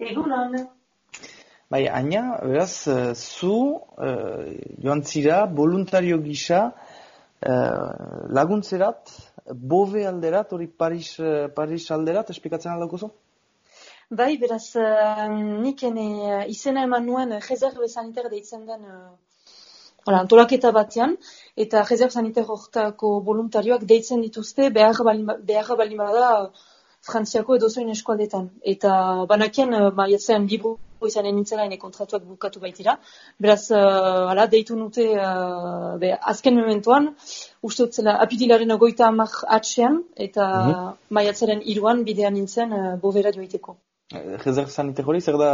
Egunon. Bai, aina, beraz, eh, zu uh, joan zira voluntario gisa uh, laguntzerat, bobe alderat, hori Paris, uh, Paris alderat, esplikatzen aldauko zu? Bai, beraz, uh, nik ene uh, izena eman nuen uh, rezerbe saniter deitzen den uh, antolaketa batean, eta rezerbe saniter horretako voluntarioak deitzen dituzte behar balin bada frantziako edo zoin eskualdetan. Eta banakien, uh, maiatzen libru izanen nintzela ene kontratuak bukatu baitira. Beraz, uh, ala, deitu nute, uh, be, azken momentuan, uste dut zela, apitilaren ogoita amak atxean, eta mm -hmm. maiatzaren iruan bidean nintzen uh, bovera joiteko. Gezer zanite hori, zer da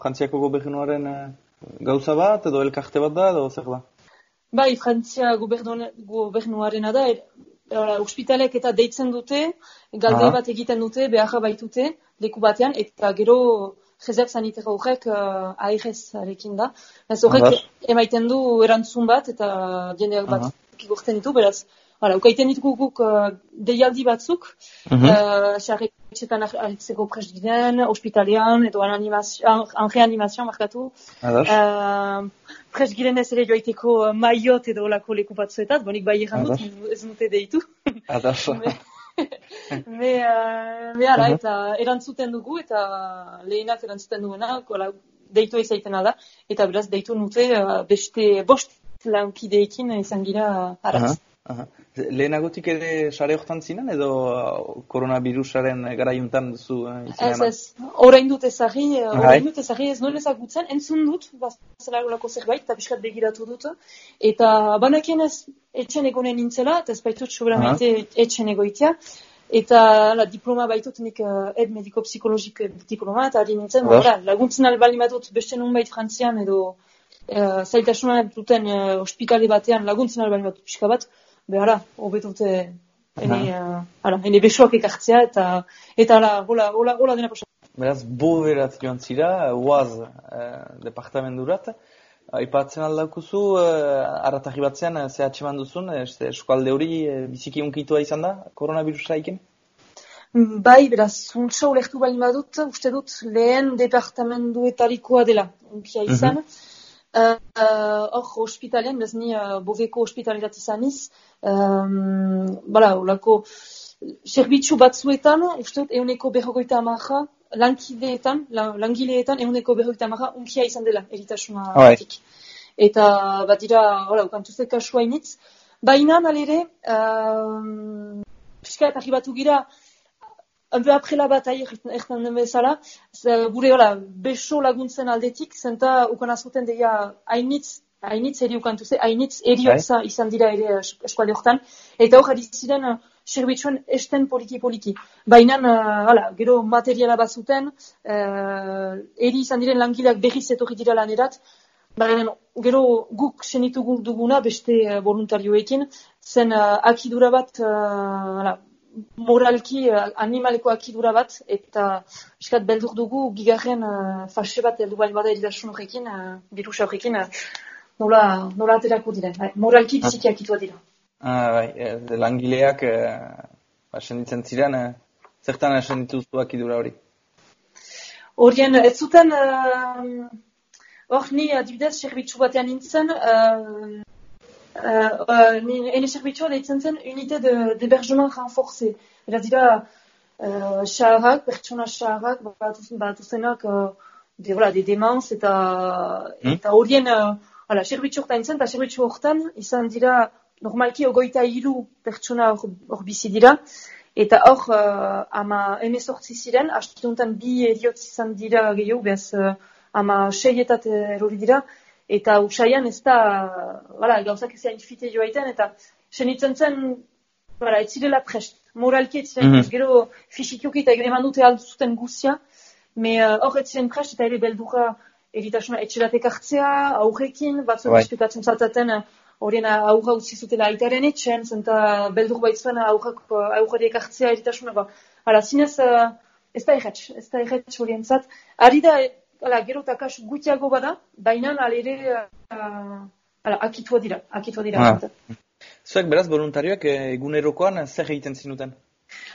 frantziako gobernuaren gauza bat, edo elkarte bat da, edo zer da? Bai, Frantzia gobernuarena da, Ora, ospitalek eta deitzen dute, galde bat egiten dute, behar baitute, leku batean, eta gero jezek sanitera horrek uh, ahirez arekin da. Ez horrek emaiten du erantzun bat, eta jendeak bat kigurten ditu, beraz, Hala, ukaiten ditugu guk uh, deialdi batzuk, mm -hmm. uh, etxetan alitzeko presgiden, ospitalean, edo an reanimazioan markatu. Uh, presgiren ez ere joaiteko uh, maiot edo olako leku batzuetat, bonik bai egan dut, ez dute deitu. Adas. Me, uh, me ara, eta erantzuten dugu, eta lehenak erantzuten duena, kola, deitu izaiten da, eta beraz deitu nute uh, beste bost lankideekin izan gira aratz. Aha. Lehenagotik ere sare hortan zinen edo uh, koronavirusaren garaiuntan duzu uh, Ez, ez. Horain dut ezagri, uh, bai. orain dut ezagri ez nuen ezagutzen, entzun dut, bazela lako zerbait, eta biskat begiratu dut. Eta banakien ez etxen egonen nintzela, eta ez baitut sobramente etxen egoitia. Eta la, diploma baitut nik uh, ed mediko-psikologik diploma, eta ari nintzen, ba, laguntzen albali batut beste nun bait frantzian edo uh, zailtasuna duten uh, ospitale batean laguntzen albali batut pixka bat, behara, hobetute ene, uh, ala, ene besoak ekartzea, eta, eta ala, hola, hola, hola dena posa. Beraz, bo berat joan zira, uaz uh, departamenturat, Aipatzen aldaukuzu, uh, arratari batzean, uh, zehatxe duzun, eskualde hori uh, biziki unkitua izan da, koronavirusa iken? Bai, beraz, untsa ulektu bali badut, uste dut lehen departamentuetarikoa dela, unkia izan. Mhm. Hor, uh, uh, hospitalean, bez ni uh, boveko hospitalerat izaniz, um, bala, olako, serbitzu batzuetan, uste dut, euneko berrogoita amaja, lankideetan, langileetan, euneko berrogoita amaja, unkia izan dela, eritasuna batik. Eta, bat dira, hola, ukantuzte kasua initz. Baina, nalere, um, piska eta gira, un peu après la bataille, ertan den bezala, gure hola, beso laguntzen aldetik, zenta ukana zuten deia hainitz, hainitz eri ukantu ze, hainitz eriotza bai. izan dira ere eskualde horretan, eta hor ziren uh, serbitxuen esten poliki-poliki. Baina, uh, gero materiala bat zuten, uh, eri izan diren langileak berriz etorri dira lanerat, baina gero guk senitu duguna beste uh, voluntarioekin, zen uh, akidura bat, uh, moralki uh, animaleko akidura bat, eta eskat beldur dugu gigarren uh, fase bat heldu bain bada eridasun horrekin, uh, birusa horrekin, uh, nola, nola aterako dira, bai, moralki ah. biziki akitua dira. Ah, bai, e, langileak uh, asenditzen ziren, uh, zertan asenditu zu akidura hori? Horien, ez zuten, hor uh, ni adibidez, serbitzu batean nintzen, uh, Uh, uh, ene zerbitzua deitzen zen d'hébergement de, renforcé. Eta dira, uh, xaharrak, pertsona xaharrak, bat uzenak, uh, de, voilà, de demans eta hmm? eta horien, uh, voilà, zerbitzu horretan zen, eta zerbitzu horretan izan dira, normalki ogoita hiru pertsona hor bizi dira, eta hor, uh, ama emezortzi ziren, astuntan bi eriotz izan dira gehiago, behaz, uh, ama seietat erori dira, eta usaian ez da, bala, gauzak ez hain fite joaiten, eta senitzen zen, bala, ez zirela prest, moralki ez ziren, mm -hmm. gero fisikioki eta eman dute alduzuten guzia, me uh, hor ez ziren prest eta ere beldura eritasuna etxeratek hartzea, aurrekin, batzu right. espikatzen zartaten, horien aurra utzi zutela aitaren etxen, zenta beldur baitzuen aurrek hartzea eritasuna, ba, hala, zinez, uh, ez da erretx, ez da erretx horien zat, ari da, ala, gero eta kasu gutiago bada, baina alere uh, ala, akitua dira, akitua dira. Ah. Zuek beraz voluntarioak eh, egunerokoan zer egiten zinuten?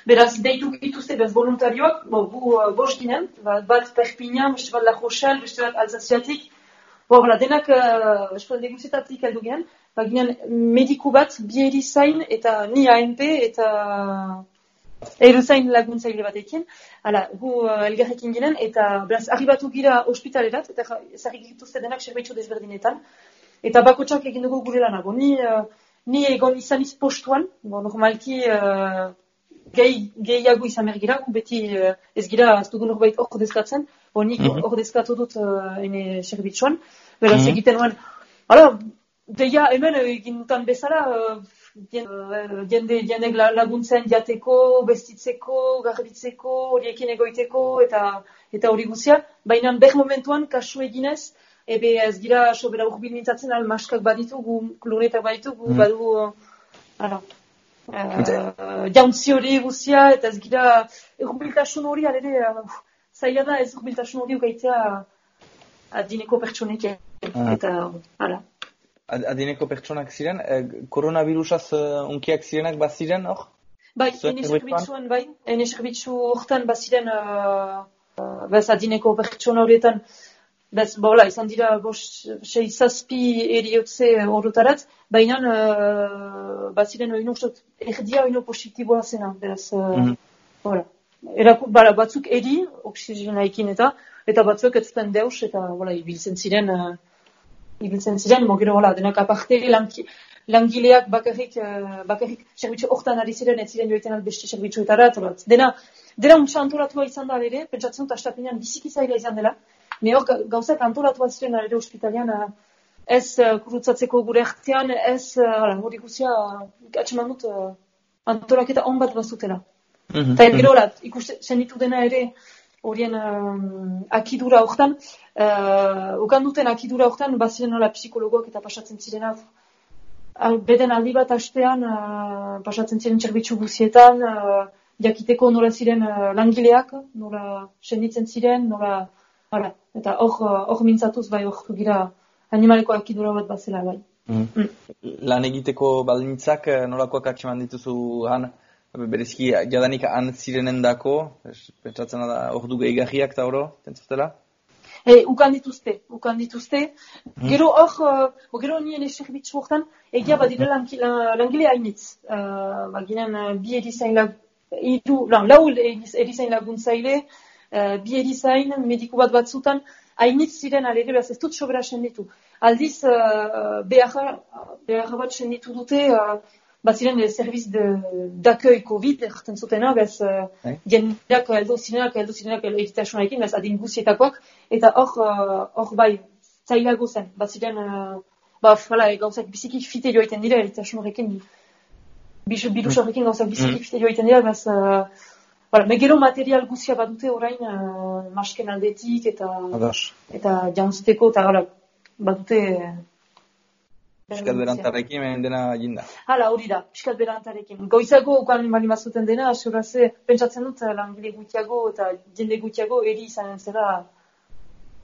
Beraz, deitu dituzte bez voluntarioak, bo, gu uh, bost ginen, bat, bat Perpignan, beste bat La Rochelle, beste bat Alsaziatik, bo, bera, denak uh, eskualde negozitatik heldu ginen, ba, ginen mediku bat, bi erizain eta ni ANP eta erizain laguntzaile batekin, hala, gu uh, elgarrekin ginen, eta beraz, arribatu gira ospitalerat, eta ezagik dituzte denak serbaitzu desberdinetan, eta bakotsak egin dugu gure lana, bo, ni, uh, ni egon izan postuan, bo, normalki, uh, gehi, gehiago izan mergira, beti uh, ez gira ez dugu norbait hor dezkatzen, honik mm hor dezkatu dut uh, ene serbitzuan, beraz mm egiten nuen, hala, deia hemen egin dutan bezala, uh, jende, jende laguntzen jateko, bestitzeko, garbitzeko, horiekin egoiteko, eta eta hori guzia, baina ber momentuan kasu eginez, ebe ez gira sobera urbil mintzatzen, almaskak baditugu, kloretak baditugu, mm badu, uh, uh, jauntzi hori guzia, eta ez gira erbiltasun hori, alere, uh, zaila da ez erbiltasun hori ugaitea adineko pertsonek, ah. eta, hala. Adineko pertsonak ziren, eh, koronavirusaz uh, unkiak zirenak baziren, hor? Bai, ene zerbitzuan, bai, ene zerbitzu hortan baziren, uh, bez adineko pertsona horietan, Bez, bola, izan dira, bost, sei zazpi eriotze horretarat, baina, uh, baziren, oinu, erdia oinu positiboa zena, beraz, uh, mm -hmm. bola. Eraku, bala, batzuk eri, oksigena ekin eta, eta batzuk ez deus, eta, bola, ibiltzen ziren, uh, ibiltzen ziren, mo gero, bola, denak aparte, lanki, langileak bakarrik, uh, bakarrik, serbitzu hortan ari ziren, ez ziren joetan albeste serbitzuetarat, dena, dena untsa antolatua izan da, ere, pentsatzen dut, astapenean, biziki zaila izan dela, Ne hor, gauzak antolatu bat ziren ere ospitalian, eh, ez uh, kurutzatzeko gure ertean, ez uh, hori guzia, uh, dut, uh, antolaketa on bat bazutela. Mm -hmm. Eta gero, ikusten ditu dena ere, horien um, akidura horretan, uh, ukan duten akidura horretan, baziren nola psikologoak eta pasatzen ziren beden aldi bat astean, uh, pasatzen ziren txerbitzu guzietan, uh, jakiteko nola ziren uh, langileak, nola senditzen ziren, nola Hala, eta hor, hor mintzatuz bai hor gira animaleko akidura bat bazela bai. Mm. Mm. Lan egiteko baldintzak eh, nolakoak atxeman dituzu han, berezki jadanik han zirenen dako, pentsatzen da hor du gehiagiak eta oro, tentzutela? E, ukan dituzte, ukan dituzte. Mm. Gero hor, uh, gero nien eserbitzu hortan, egia mm. badire langile hainitz. Uh, baginen uh, bi erizain lag, idu, lan, lau erizain laguntzaile, uh, bi erizain, mediku bat batzutan, hainitz ziren alere, behaz ez dut sobera senditu. Aldiz, uh, behar, behar bat senditu dute, uh, bat ziren de serviz d'accueil COVID, erten zutena, behaz, uh, jendeak heldu zirenak, heldu zirenak eritasunarekin, behaz adin guzietakoak, eta hor, hor bai, zailago zen, bat ziren, uh, ba, fala, gauzak biziki fite joaiten dira, eritasunarekin, bilusarekin gauzak biziki mm. fite joaiten dira, behaz, Bara, megero material guzia badute orain uh, masken aldetik eta Adas. eta jantzuteko eta gara badute Piskat berantarekin mehen dena jinda. Hala, hori da, piskat berantarekin. Goizago, okan bali mazuten dena, asuraze, pentsatzen dut, langile gutiago eta jende gutiago eri izanen zela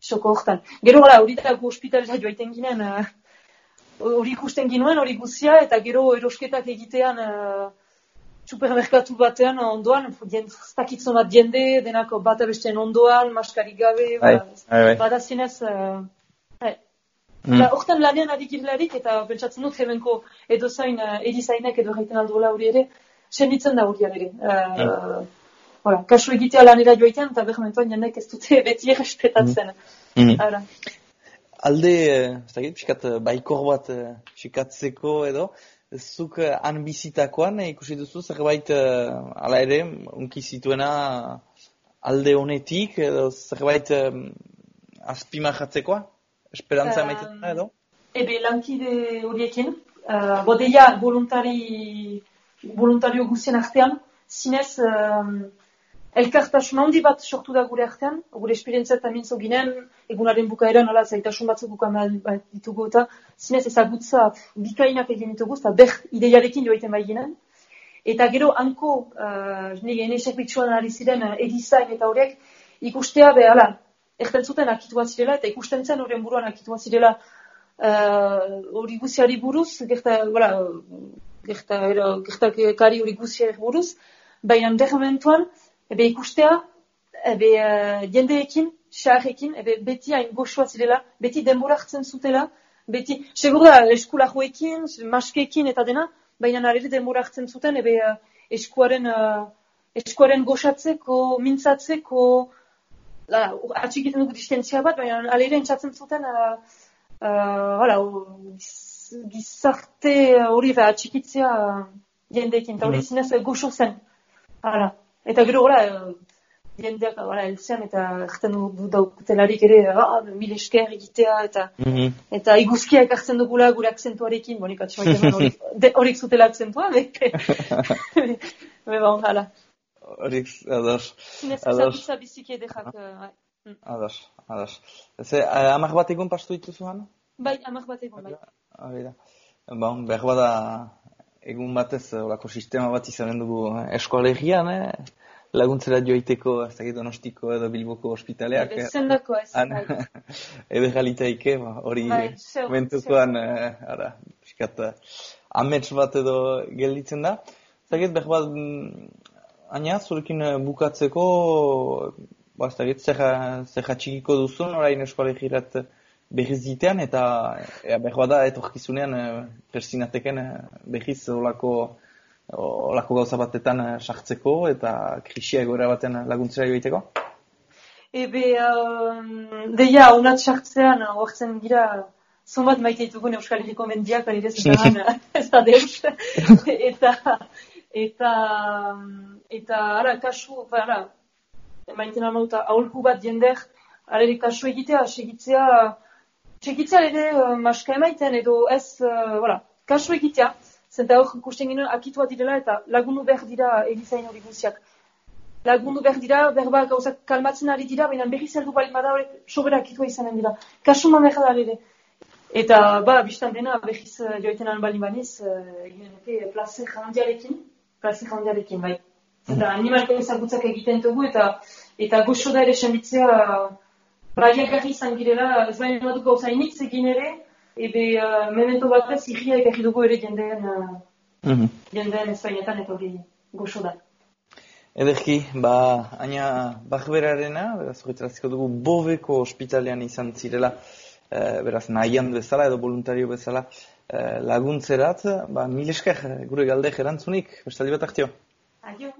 soko hortan. Gero, hala, hori da, gu hospitalera joaiten ginen, hori uh, ikusten ginoen, hori guzia, eta gero erosketak egitean uh, supermerkatu batean ondoan, zakitzen bat jende, denako bat abestean ondoan, maskari gabe, bai, bai, bai. bada zinez, uh, mm. Horten lanean adikirlarik, eta pentsatzen dut hemenko edo zain, uh, edizainek edo gaiten aldola hori ere, senditzen da hori ere. Uh, mm. kasu egitea lanera joitean, eta behar mentuan jendek ez dute beti errespetatzen. Mm. Mm. Alde, ez da piskat, baikor bat, pikatzeko edo, zuk han bizitakoan eh, ikusi duzu zerbait uh, ala ere unki zituena alde honetik edo zerbait azpimarratzekoa esperantza uh, emaiten edo? ebe lankide horiekin. Uh, bodeia voluntari voluntario guzien artean zinez elkartasun handi bat sortu da gure artean, gure esperientzia eta mintzo ginen, egunaren bukaeran, ala, zaitasun batzuk bukan bat ditugu eta zinez ezagutza bikainak egin ditugu, eta ber ideiarekin joaiten bai ginen. Eta gero, hanko, uh, nire ene ari ziren uh, edizain eta horiek, ikustea be, ala, erten zuten akitua zirela, eta ikusten zen horren buruan akitua zirela uh, hori uh, guziari buruz, gerta, voilà, gerta, gerta, gerta, kari hori guziari buruz, baina derrementuan, ebe ikustea, ebe uh, jendeekin, xarrekin, ebe beti hain goxoa zirela, beti denbora hartzen zutela, beti, segur da, eskula joekin, maskekin eta dena, baina nare denbora hartzen zuten, ebe uh, eskuaren, uh, eskuaren goxatzeko, mintzatzeko, la, atxikiten dugu distentzia bat, baina alere entzatzen zuten, uh, uh, gizarte hori uh, atxikitzea uh, jendeekin, eta hori mm. zinez goxo zen. Hala. Eta gero, hola, jendeak, hola, elzean, eta erten du daukutelarik ere, ah, mil esker egitea, eta mm -hmm. eta iguzkia ekartzen dugula gure akzentuarekin, bonik atxoa horik zutela akzentua, beke. Be bon, hala. Horik, ados. Zinez, zabitza biziki edekak, bai. Ados, ados. Eze, amak bat egun pastu dituzu, Hana? Bai, amak bat egun, bai. Hori da. Bon, behar bada egun batez, olako sistema bat izanen dugu eskoalegian, eh? laguntzera joiteko, ez dakit donostiko edo bilboko ospitaleak. Ebe, zendako ez. Ebe jalitaike, ba, hori bai, mentukoan, eh, ara, piskat, amets bat edo gelditzen da. Zagit, behar bat, mm, aina, zurekin eh, bukatzeko, ba, ez dakit, txikiko duzun, orain eskoalegirat behiz ditean, eta ea, behar da, etorkizunean, eh, persinateken behiz olako olako gauza batetan eh, sartzeko eta krisia egoera baten laguntzera joiteko? Ebe, um, deia, unat sartzean, hortzen gira, zonbat maite ditugun Euskal Herriko mendiak, ari ez da deus. eta, eta, eta, ara, kasu, ara, maite namauta, aholku bat jender, arere kasu egitea, segitzea, segitzea ere uh, maska emaiten, edo ez, uh, voilà, kasu egitea. Zenta hor ikusten ginen akitua direla eta lagundu behar dira elizain hori guziak. Lagundu behar dira, berba gauzak kalmatzen ari dira, baina berri zeldu bali bada horiek sobera akitua izanen dira. Kasuma behar da ere. Eta, ba, biztan dena, behiz uh, joiten an bali baniz, uh, egin nuke plaze plaze jandiarekin, bai. Zenta mm. animalko ezagutzak egiten dugu eta eta goxo da ere senditzea, uh, braia garri izan girela, ez baina badu gauza initz egin ere, ebe uh, memento batez irria ekarri dugu ere jendeen, uh, mm -hmm. jendeen espainetan eta hori goxo da. Ederki, ba, aina bakberarena, beraz horretraziko dugu boveko ospitalean izan zirela, e, beraz nahian bezala edo voluntario bezala laguntzerat, ba, mil esker gure galde erantzunik, bestaldi bat Aio.